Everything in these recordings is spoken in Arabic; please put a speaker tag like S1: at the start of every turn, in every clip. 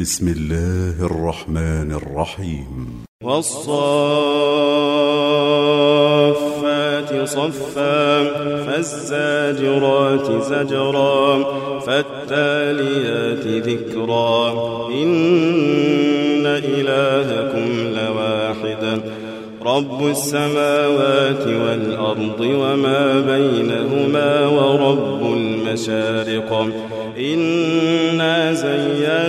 S1: بسم الله الرحمن الرحيم.
S2: والصافات صفا فالزاجرات زجرا فالتاليات ذكرا. إن إلهكم لواحد رب السماوات والأرض وما بينهما ورب المشارق. إنا زينا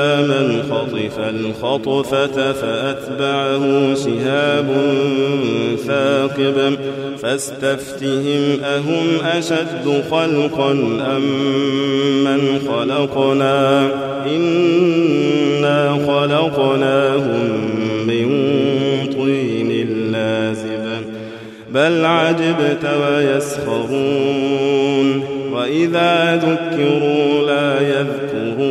S2: من خطف الخطفة فأتبعه شهاب ثاقب فاستفتهم أهم أشد خلقا أم من خلقنا؟ إنا خلقناهم من طين لازب بل عجبت ويسخرون وإذا ذكروا لا يذكرون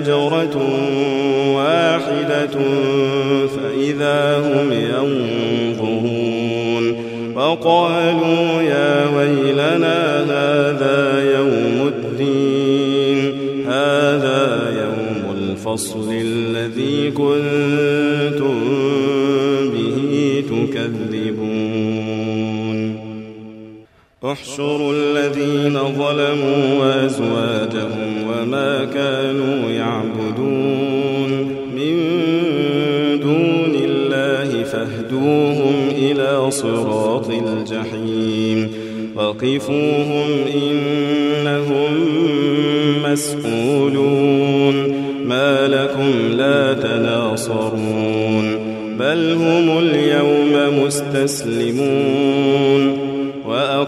S2: هي زجرة واحدة فإذا هم ينظرون وقالوا يا ويلنا هذا يوم الدين هذا يوم الفصل الذي كنتم احشروا الذين ظلموا وأزواجهم وما كانوا يعبدون من دون الله فاهدوهم إلى صراط الجحيم وقفوهم إنهم مسئولون ما لكم لا تناصرون بل هم اليوم مستسلمون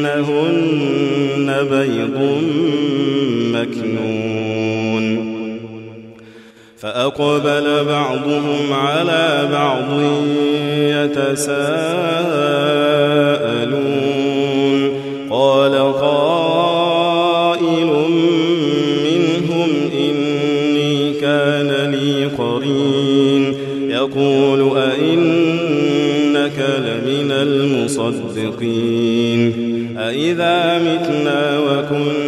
S2: كأنهن بيض مكنون. فأقبل بعضهم على بعض يتساءلون المصدقين أئذا متنا وكنا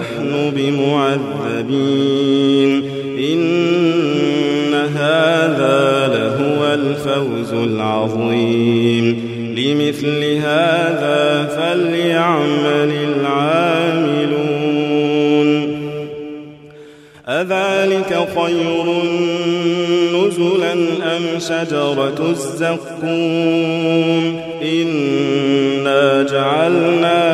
S2: نحن بمعذبين. إن هذا لهو الفوز العظيم. لمثل هذا فليعمل العاملون. أذلك خير نزلا أم شجرة الزقوم؟ إنا جعلناها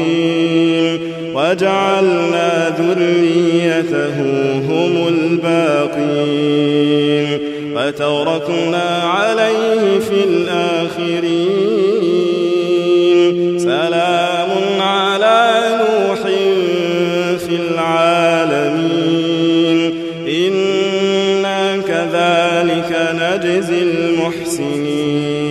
S2: وجعلنا ذريته هم الباقين وتركنا عليه في الآخرين. سلام على نوح في العالمين. إنا كذلك نجزي المحسنين.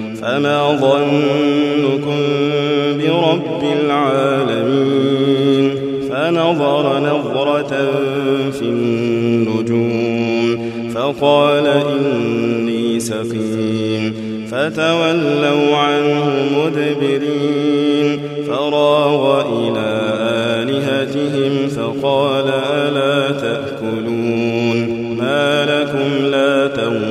S2: فما ظنكم برب العالمين فنظر نظرة في النجوم فقال إني سقيم فتولوا عنه مدبرين فراغ إلى آلهتهم فقال ألا تأكلون ما لكم لا تنطقون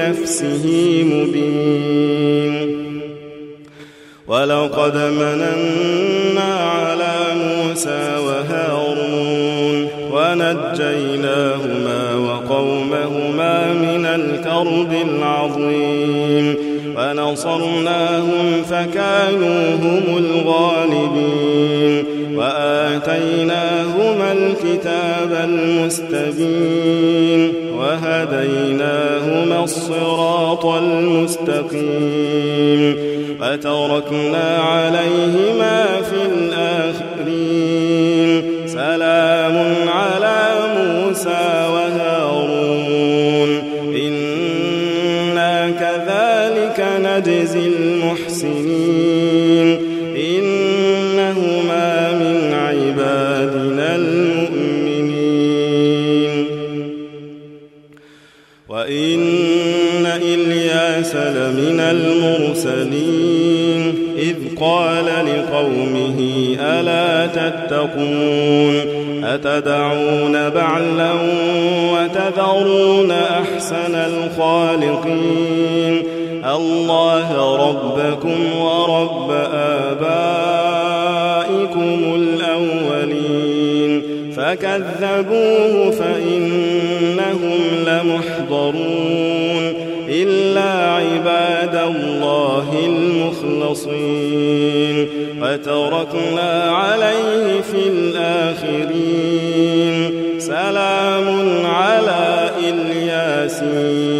S2: لنفسه مبين. ولقد مننا على موسى وهارون ونجيناهما وقومهما من الكرب العظيم. ونصرناهم فكانوا هم الغالبين. وآتيناهما الكتاب المستبين. وهديناهما الصراط المستقيم وتركنا عليهما في الآخرين الخالقين الله ربكم ورب آبائكم الأولين. فكذبوه فإنهم لمحضرون. إلا عباد الله المخلصين. وتركنا عليه في الآخرين. سلام على إلياسين.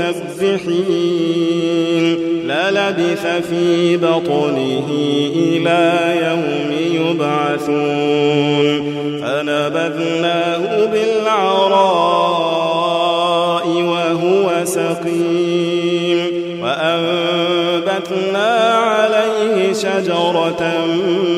S2: المسبحين. للبث في بطنه إلى يوم يبعثون. فنبذناه بالعراء وهو سقيم. وأنبتنا عليه شجرة من